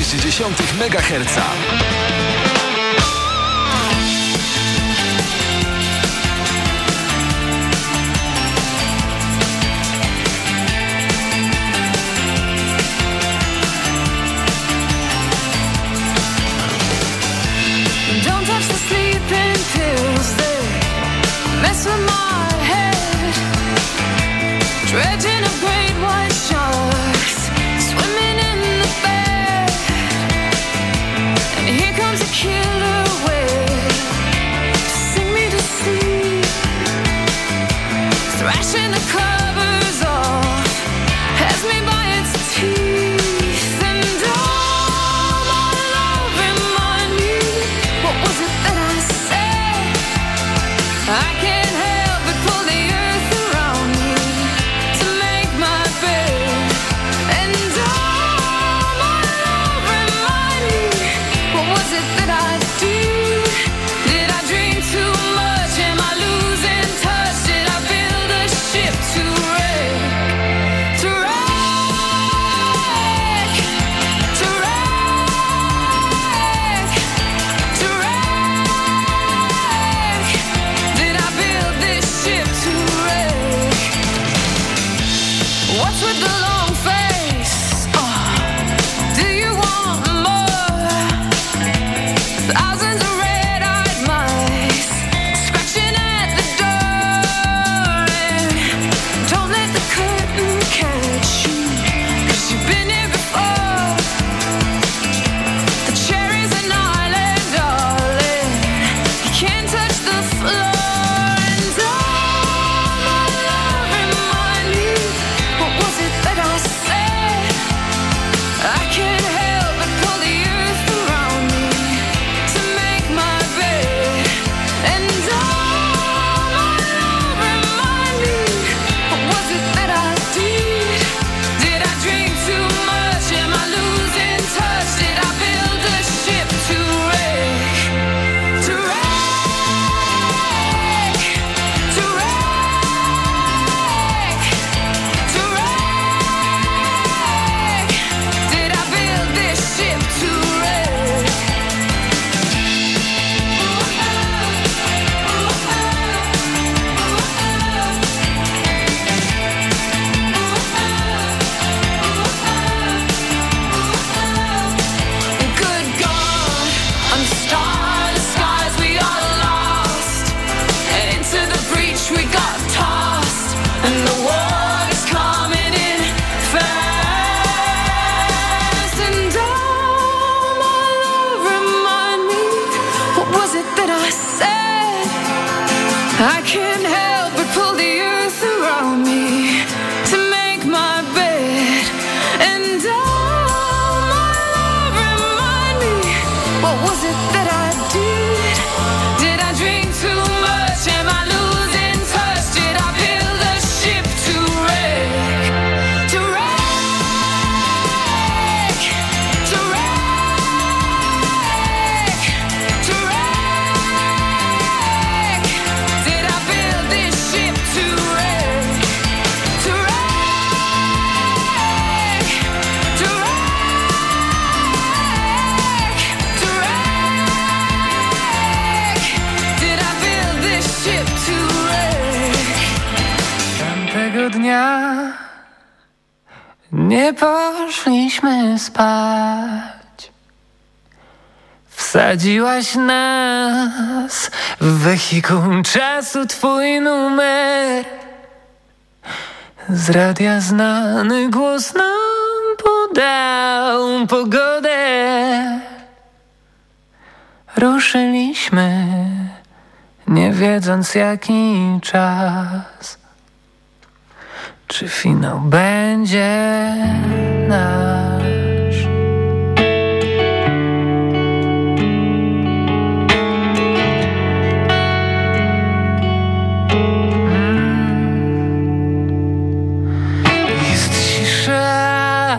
Afera 98,6 MHz. Nie poszliśmy spać. Wsadziłaś nas w wehikuł czasu twój numer. Z radia znany głos nam podał pogodę. Ruszyliśmy, nie wiedząc jaki czas. Czy finał będzie nasz? Mm. Jest cisza,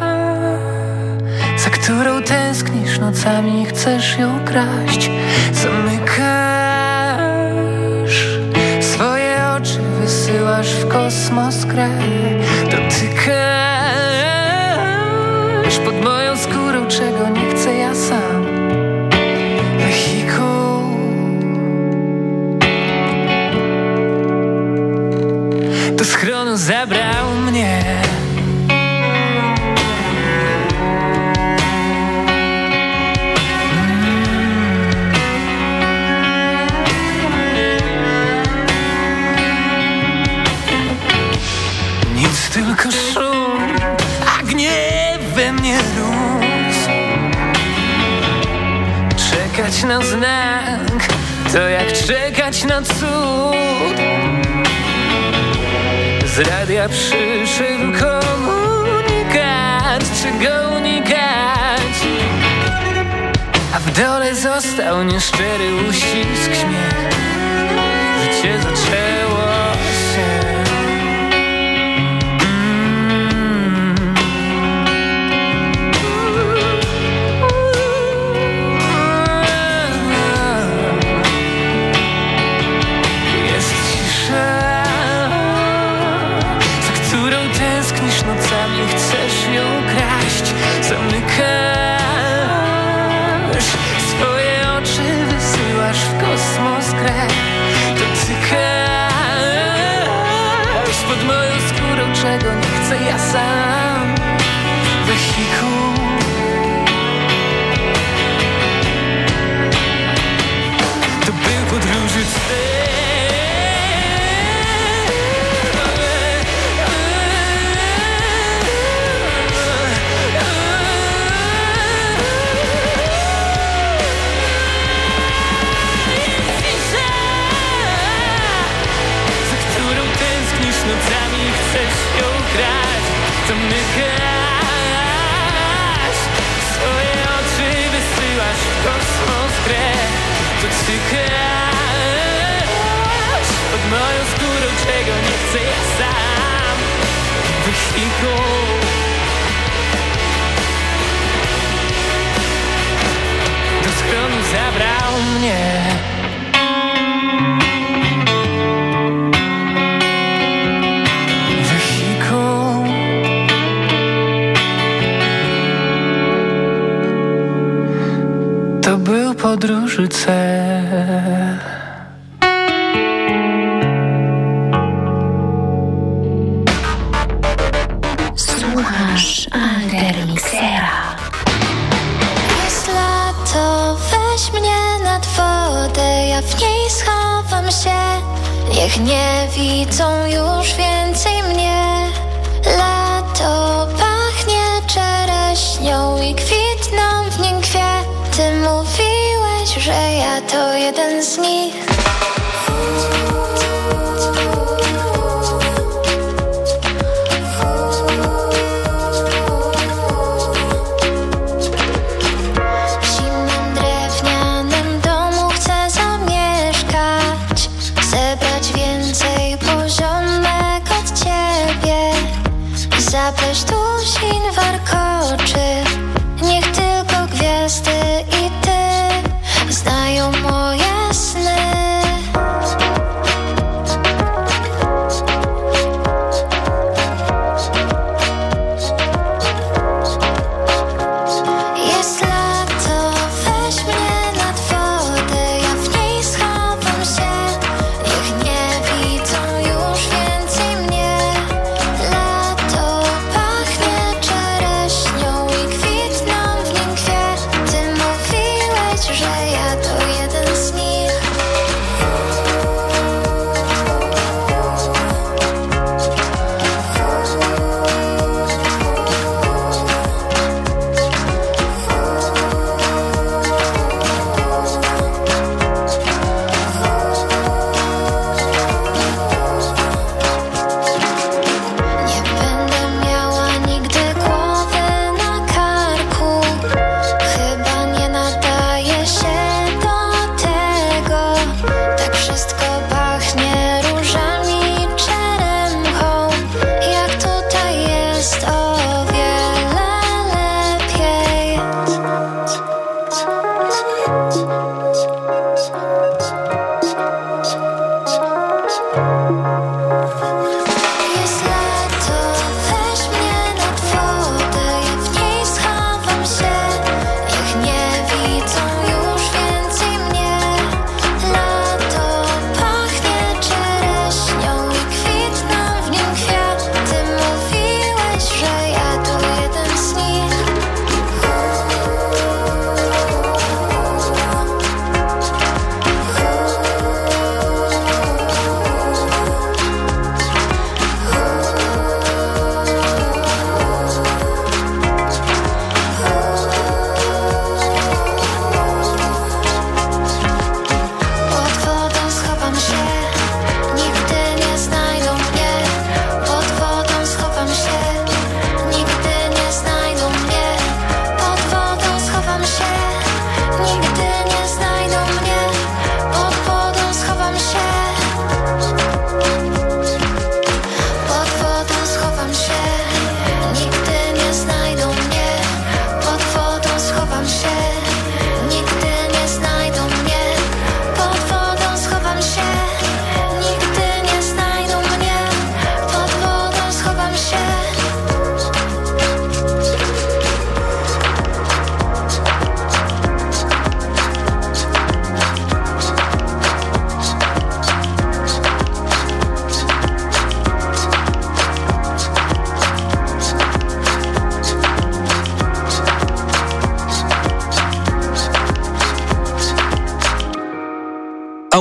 za którą tęsknisz nocami, chcesz ją kraść. Zamykasz szukasz pod moją skórą, czego nie czekać na znak To jak czekać na cud Z radia przyszedł komunikat Czy go unikać? A w dole został nieszczery uścisk śmiech Życie zaczęło sun. notas tu.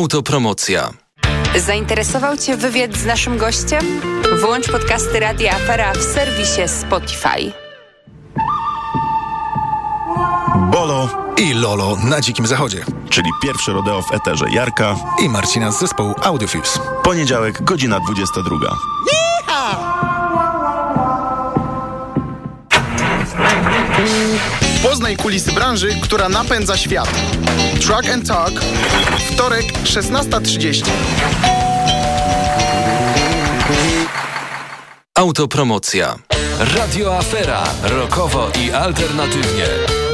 Autopromocja. Zainteresował Cię wywiad z naszym gościem? Włącz podcasty Radia Afera w serwisie Spotify. Bolo i Lolo na Dzikim Zachodzie. Czyli pierwszy rodeo w eterze Jarka i Marcina z zespołu Audiofilms. Poniedziałek, godzina 22. Kulisy branży, która napędza świat. Truck and Talk. Wtorek, 16.30. Autopromocja. Radio Afera. Rokowo i alternatywnie.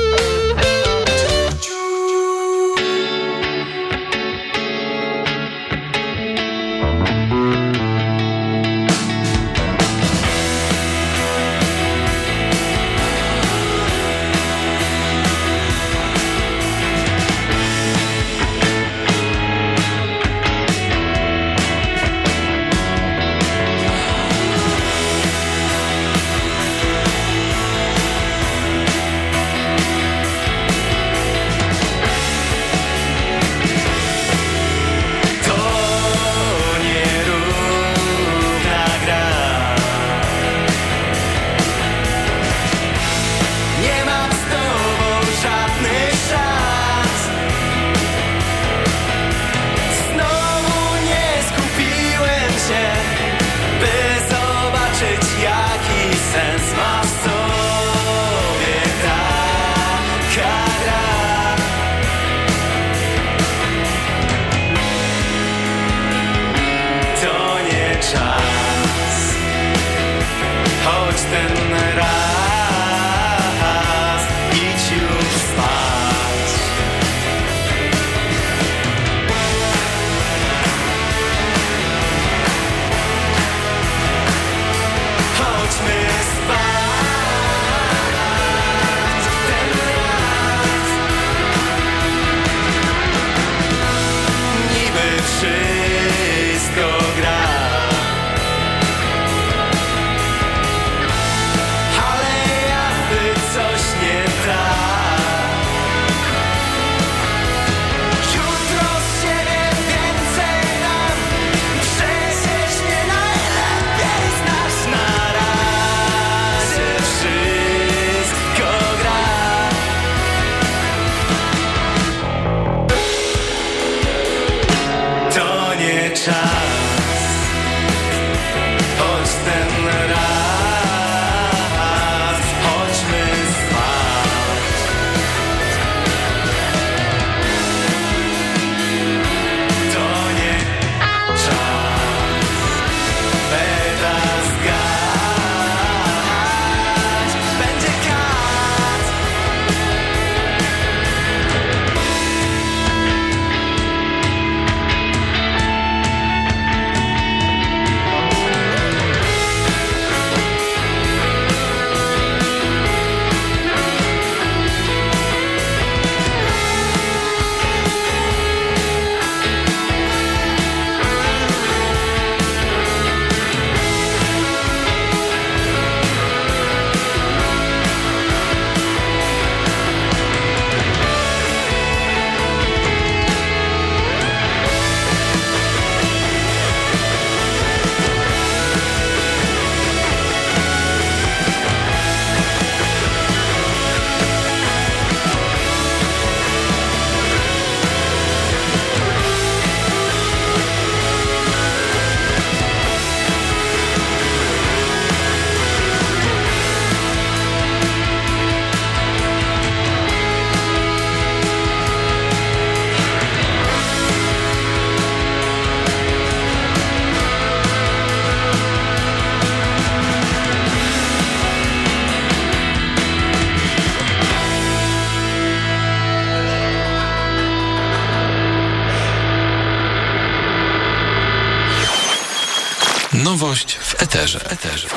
Eterze. Eterze.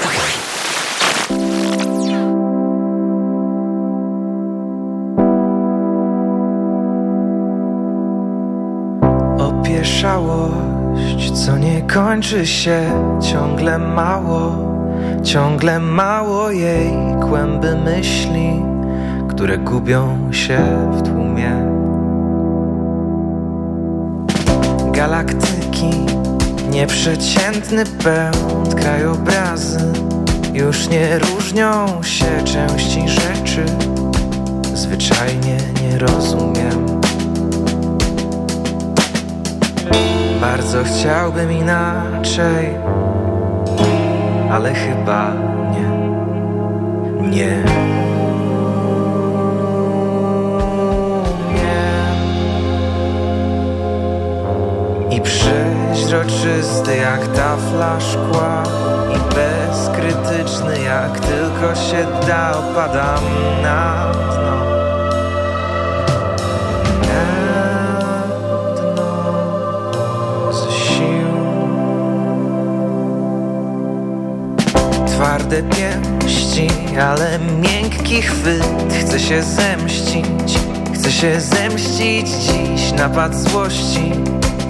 Opieszałość, co nie kończy się, ciągle mało, ciągle mało jej kłęby myśli, które gubią się w tłumie. galaktyki Nieprzeciętny pęd krajobrazy Już nie różnią się części rzeczy. Zwyczajnie nie rozumiem. Bardzo chciałbym inaczej Ale chyba nie. Nie Przeźroczysty jak tafla szkła I bezkrytyczny jak tylko się da Opadam na dno. Na dno ze sił. Twarde pięści, ale miękki chwyt Chcę się zemścić, chcę się zemścić dziś Napad złości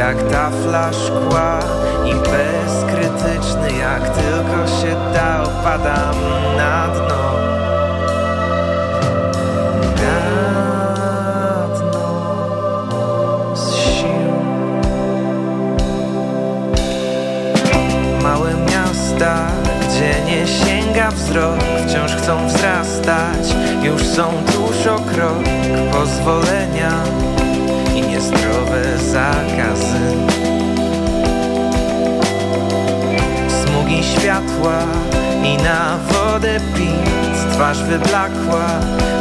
jak tafla szkła I bezkrytyczny jak tylko się da Opadam na dno. Gdzie nie sięga wzrok Wciąż chcą wzrastać, już są tuż o krok Pozwolenia zakazy. Smugi światła i na wodę pic Twarz wyblakła,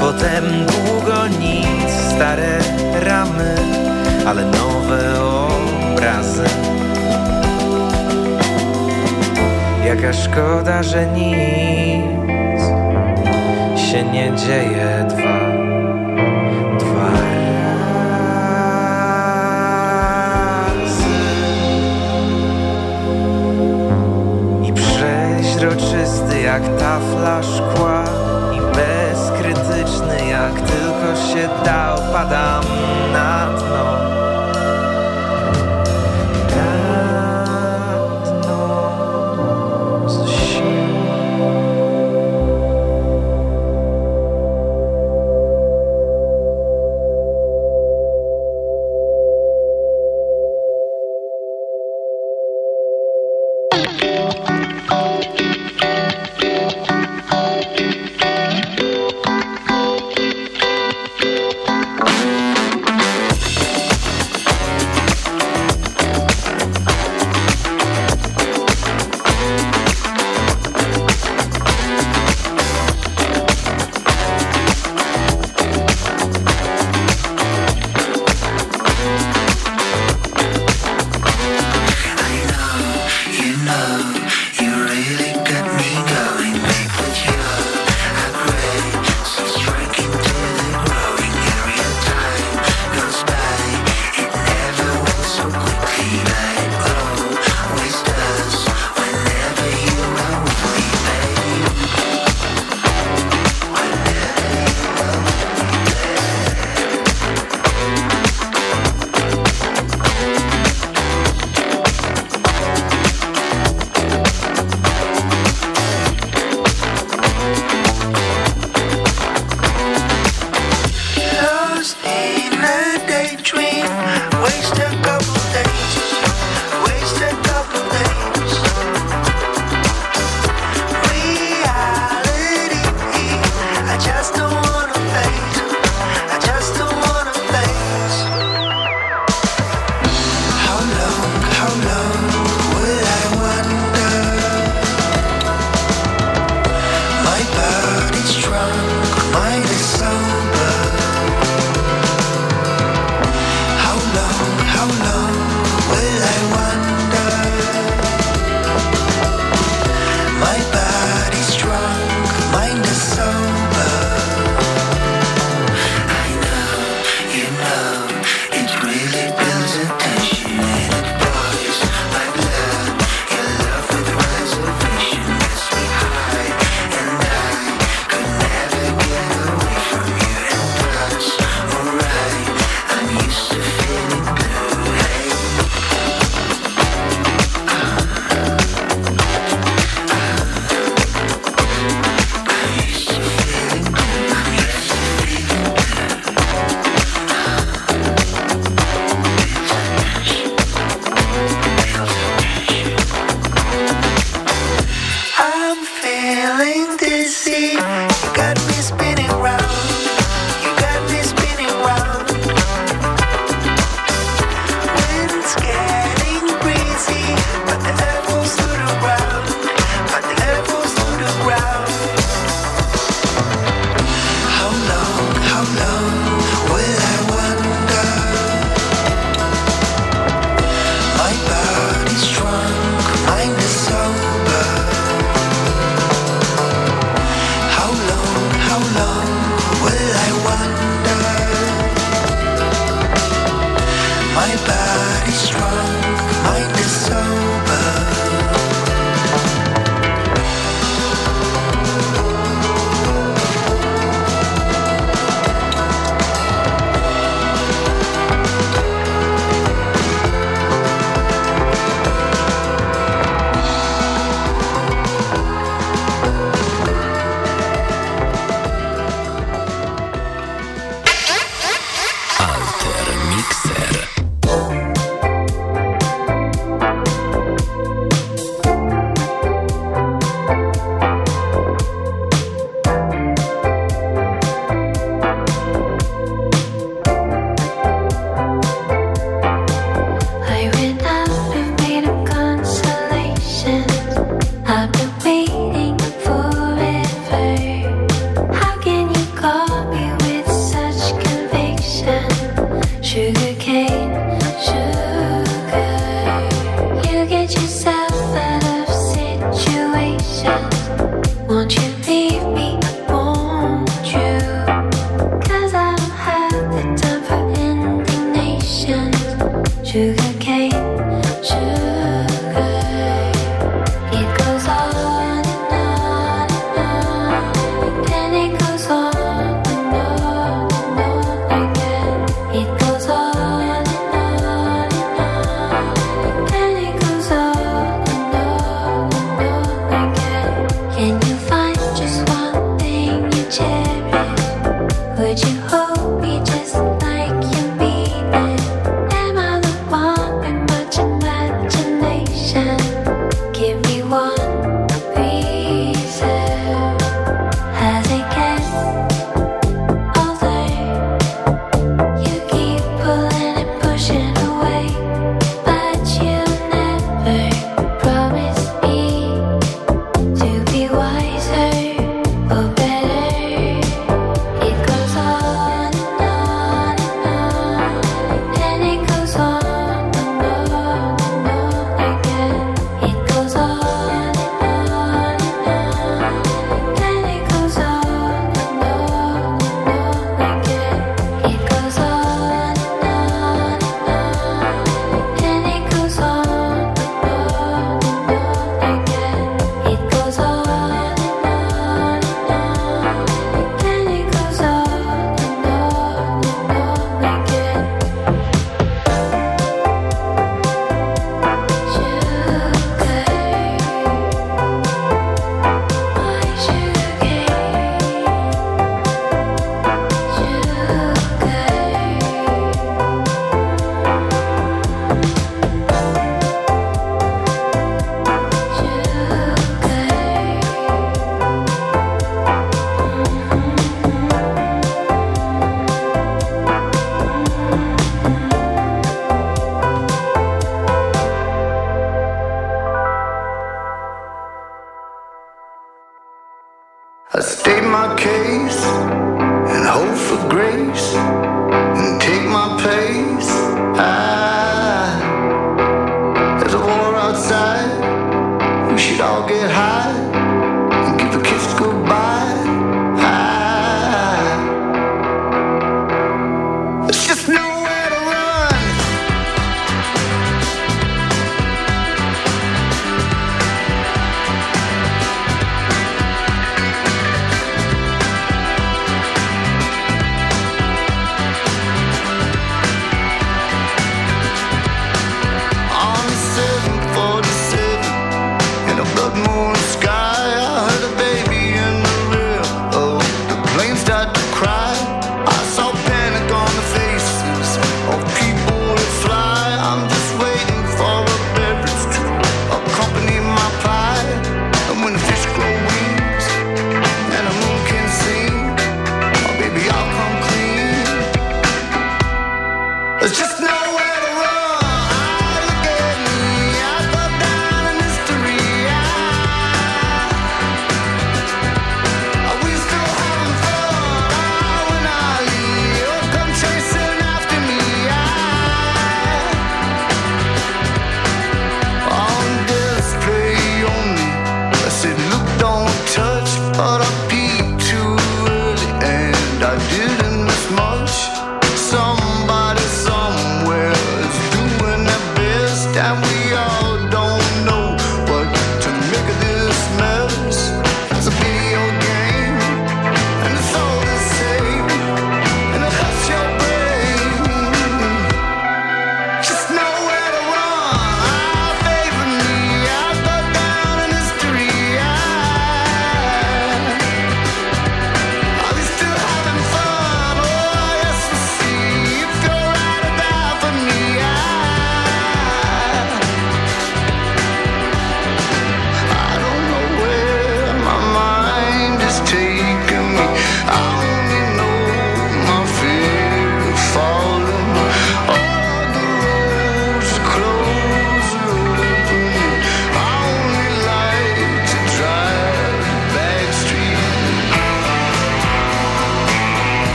potem długo nic Stare ramy, ale nowe obrazy. Jaka szkoda, że nic się nie dzieje dwa przeźroczysty jak tafla szkła I bezkrytyczny jak tylko się da. Opadam na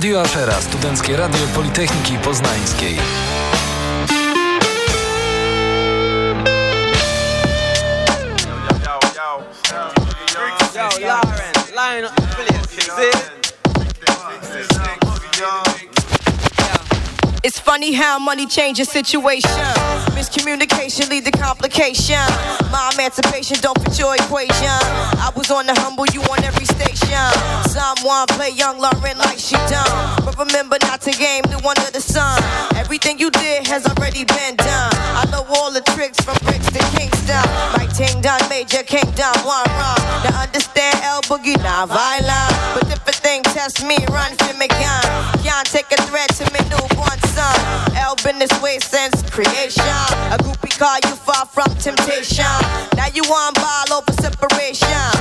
Radio Afera, Studenckie Radio Politechniki Poznańskiej. It's funny how money changes situation. Miscommunication lead to complication. My emancipation don't fit your equation. I was on the humble, you on station. Someone play young Lauren like she done. But remember not to game the one under the sun. Everything you did has already been done. I know all the tricks from bricks to Kingston. My ting done, major kingdom, one run. Now understand L Boogie, not violent. But if a thing test me, run for me gun. Can't take a threat to me newborn son. L been this way since creation. A groupie call you far from temptation. Now you on ball over separation.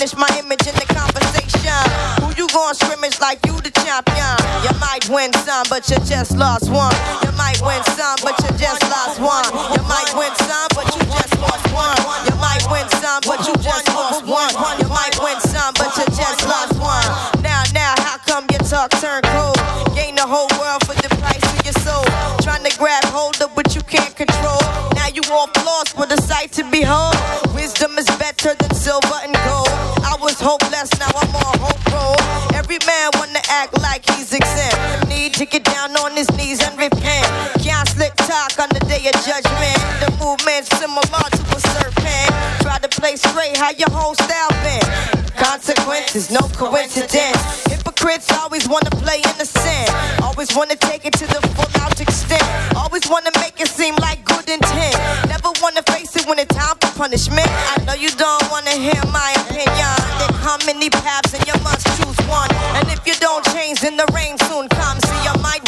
Tarnish my image in the conversation. Who you gon' scrimmage like you the champion? You might win some, but you just lost one. You might win some, but you just lost one. You might win some, but you just lost one. You might win some, but you just lost one. You might win some, but you just lost one. Now, now, how come your talk turn cold? Gain the whole world for the price of your soul. Trying to grab hold of what you can't control. Now you all lost with a sight to behold. Like he's exempt. Need to get down on his knees and repent. Can't slick talk on the day of judgment. The movement's similar to a serpent. Try to play straight, how your whole style been. Consequences, no coincidence. Hypocrites always wanna play innocent. Always wanna take it to the full out extent. Always wanna make it seem like good intent. Never wanna face it when it's time for punishment. I know you don't wanna hear my opinion. There come many paths and you must choose one. And if you don't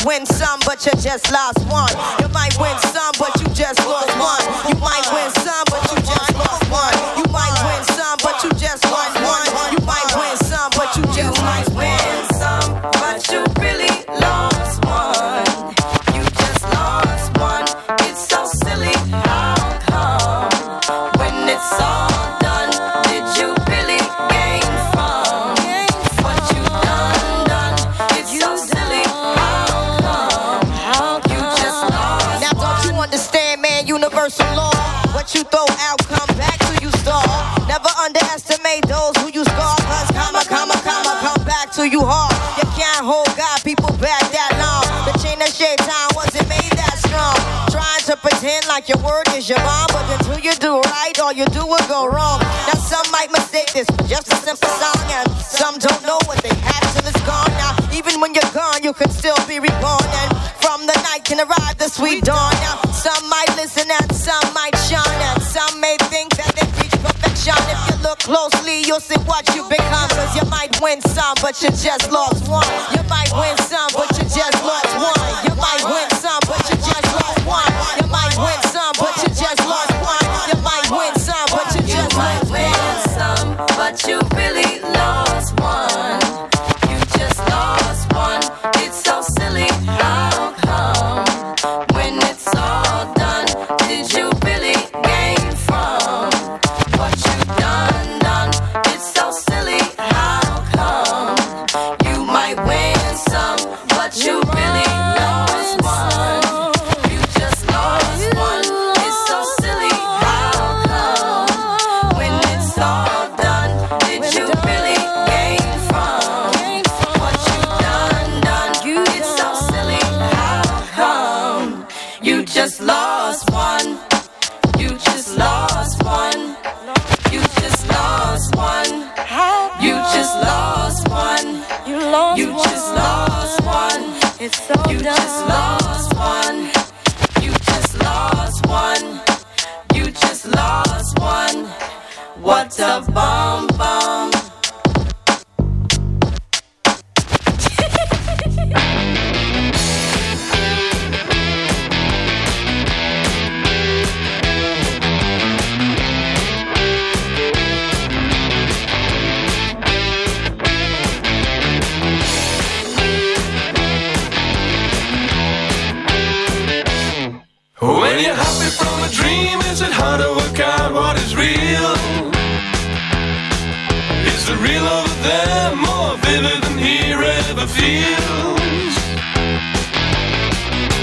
win some, but you just lost one. You might win some, but you just lost like your word is your bond, but until you do right, all you do will go wrong. Now some might mistake this just a simple song, and some don't know what they have till it's gone. Now even when you're gone, you can still be reborn, and from the night can arrive the sweet dawn. Now some might listen and some might shine, and some may think that they reach perfection. If you look closely, you'll see what you become. Cause you might win some, but you just lost one. You might win some, but you just lost one. from a dream? Is it hard to work out what is real? Is the real over there more vivid than here ever feels?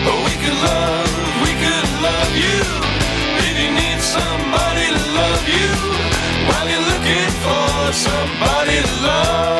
Oh, we could love, we could love you. If you need somebody to love you, while you're looking for somebody to love.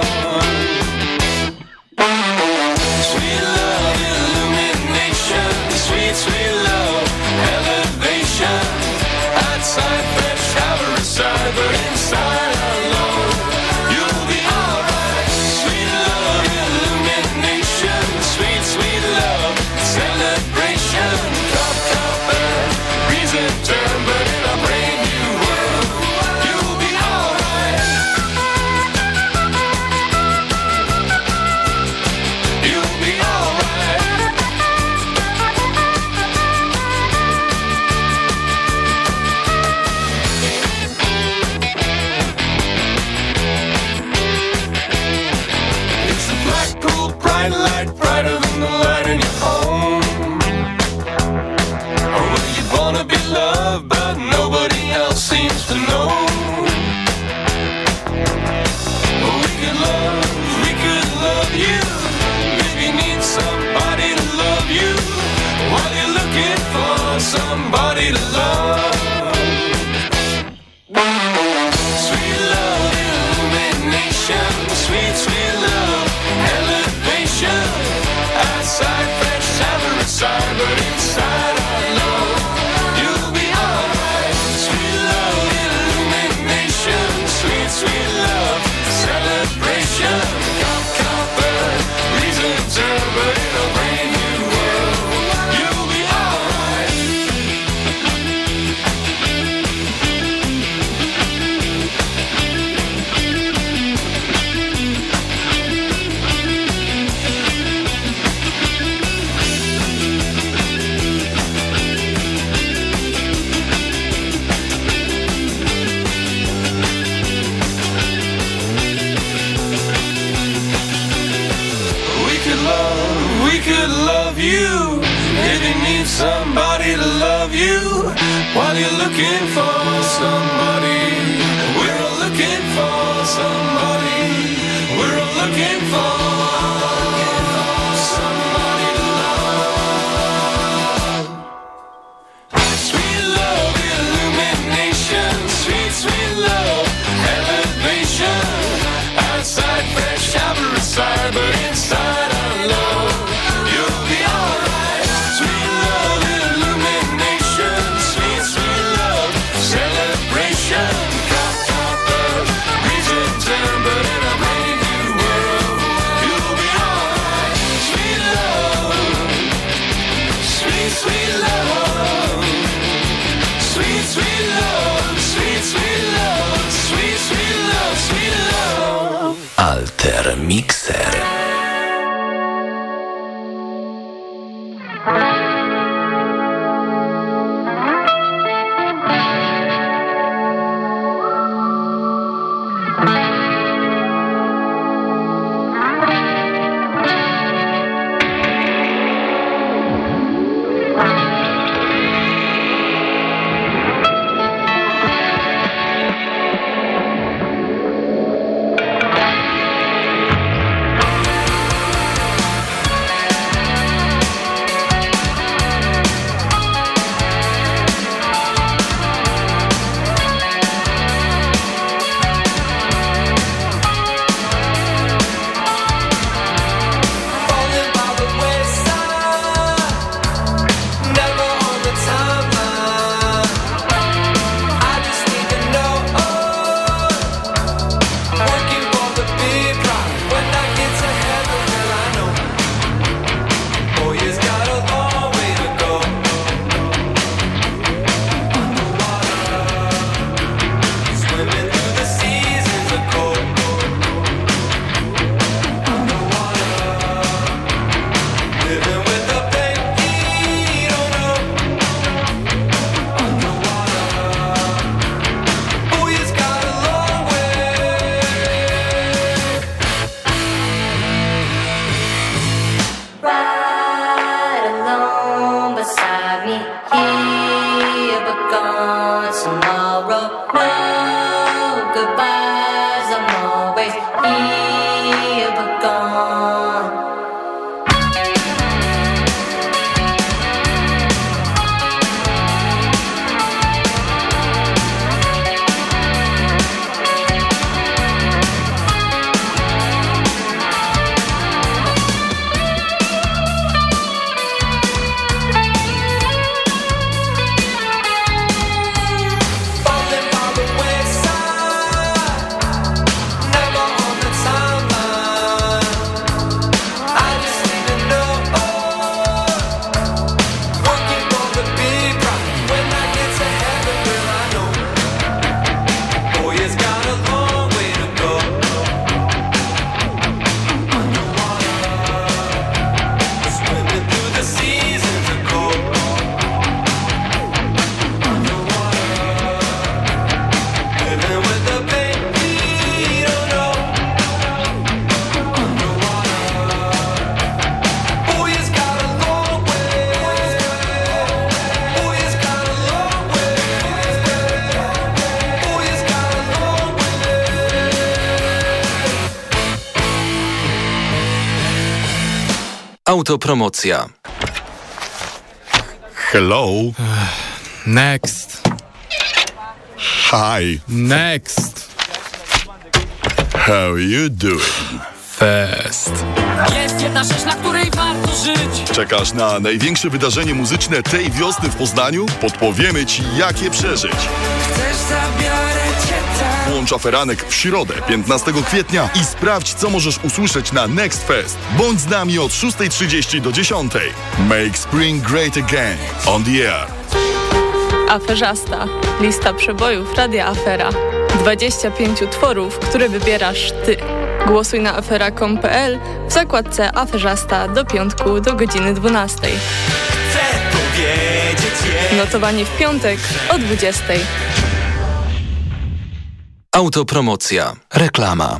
Autopromocja. Hello. Next. Hi. Next. How you doing? Fest. Jest jedna rzecz, na której warto żyć Czekasz na największe wydarzenie muzyczne tej wiosny w Poznaniu? Podpowiemy Ci, jak je przeżyć. Chcesz, zabiorę Włącz aferanek w środę, 15 kwietnia i sprawdź, co możesz usłyszeć na Next Fest. Bądź z nami od 6.30 do 10.00. Make spring great again. On the air. Aferzasta. Lista przebojów Radia Afera. 25 utworów, które wybierasz ty. Głosuj na afera.com.pl w zakładce Aferzasta do piątku do godziny 12. Chcę powiedzieć je Notowanie w piątek o 20. Autopromocja. Reklama.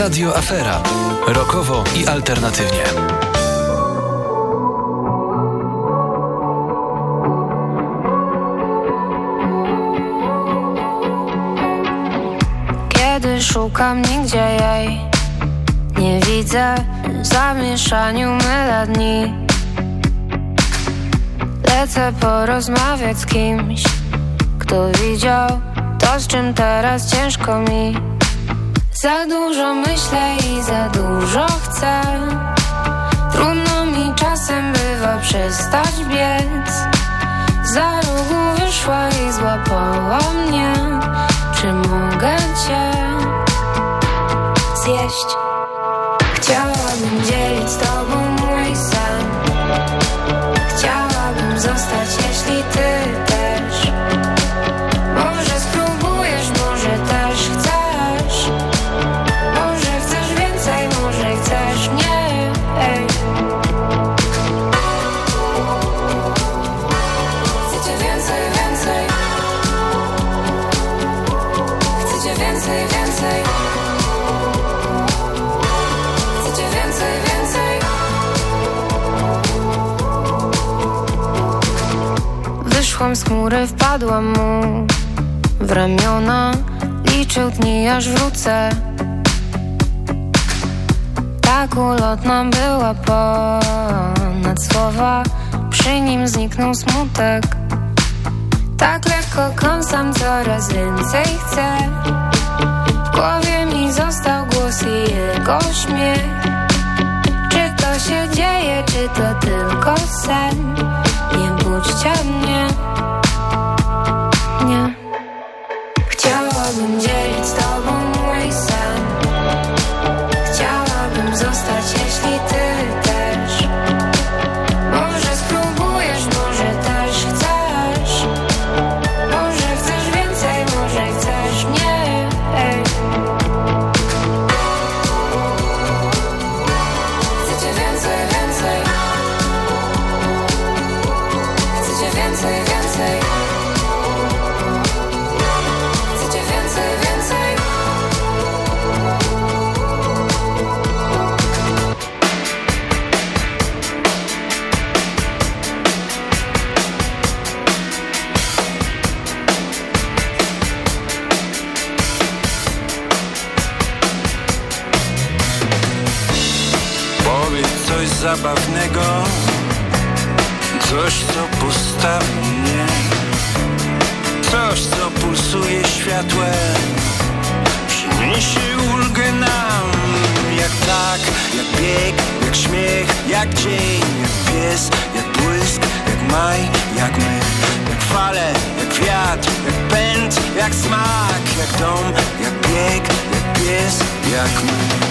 Radio Afera. Rokowo i alternatywnie. Kiedy szukam nigdzie jej Nie widzę w zamieszaniu mylę dni Lecę porozmawiać z kimś Kto widział to, z czym teraz ciężko mi Za dużo myślę i za dużo chcę. Trudno mi czasem bywa przestać biec. Za rogu wyszła i złapała mnie. Czy mogę cię zjeść? Chciałabym dzielić z tobą Wyszłam z chmury, wpadłam mu w ramiona Liczył dni, aż wrócę. Tak ulotna była ponad słowa Przy nim zniknął smutek. Tak lekko kąsam, coraz więcej chcę. W głowie mi został głos i jego śmiech. Czy to się dzieje, czy to tylko sen? Nie budźcie mnie. Nie Coś co postawi mnie Coś co pulsuje światłem. Przyniesie ulgę nam. Jak tak, jak bieg, jak śmiech Jak dzień, jak pies, jak błysk Jak maj, jak my. Jak fale, jak wiatr, jak pęd Jak smak, jak dom, jak bieg Jak pies, jak my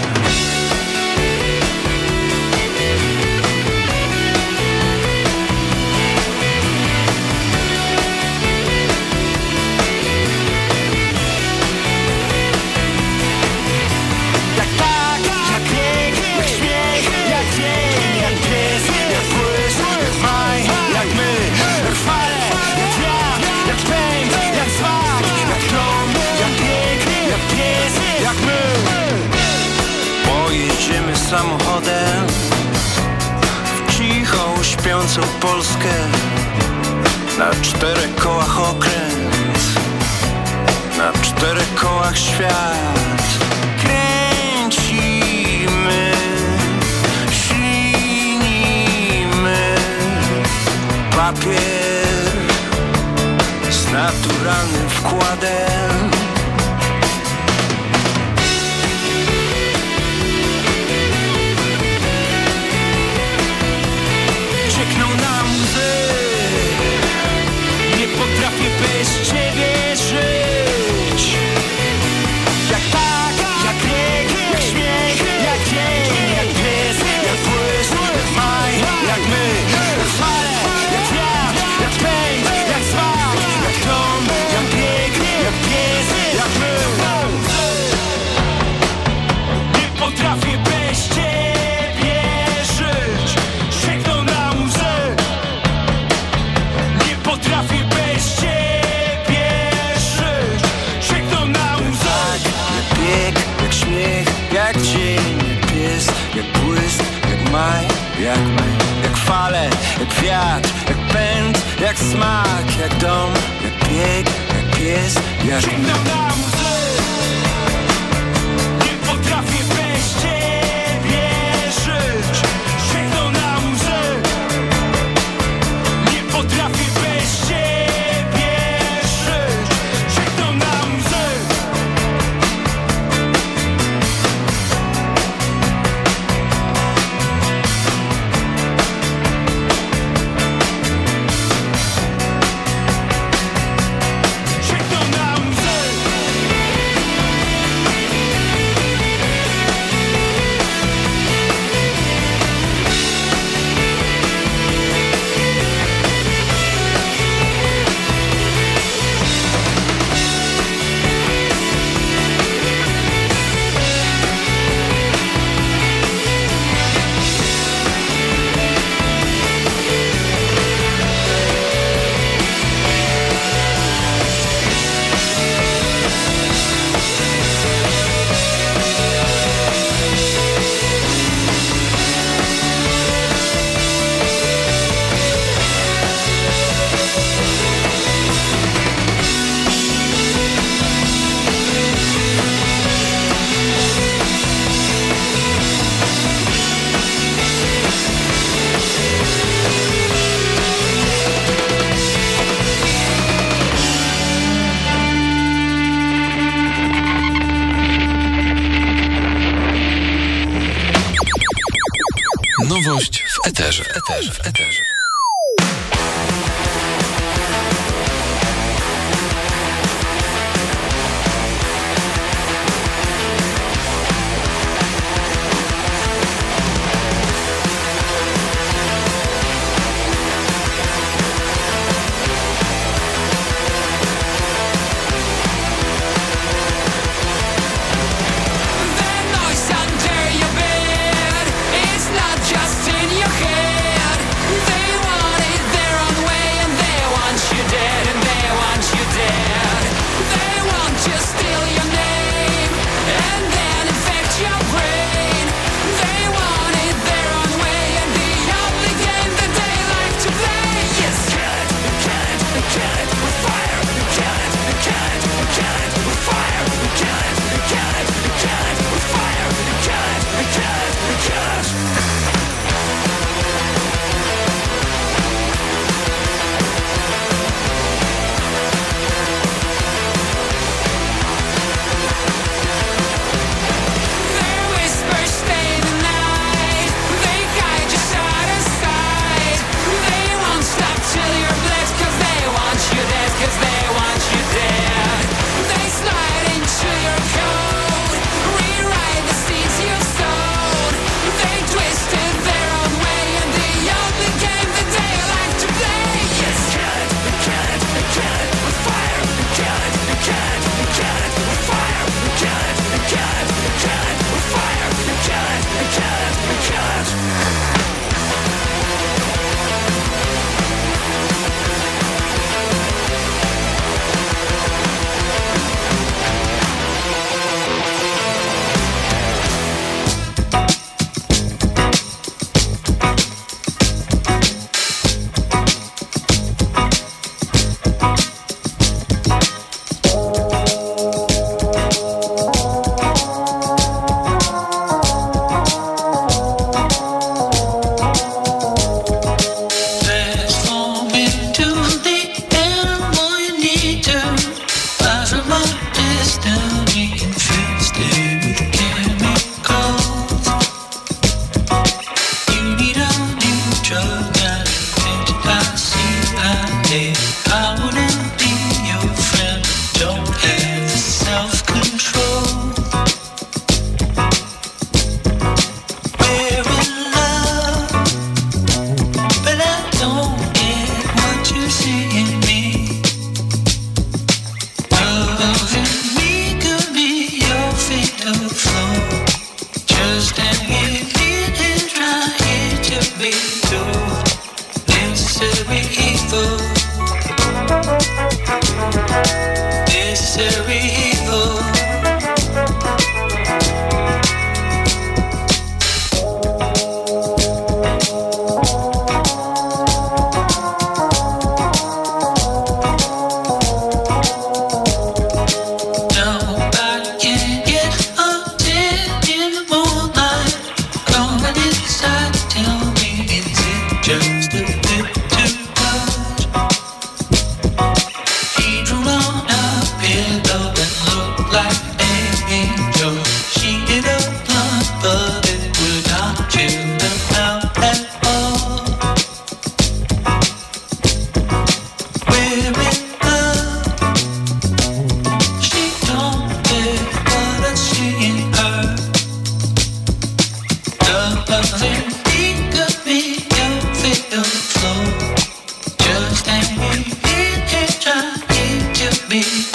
me.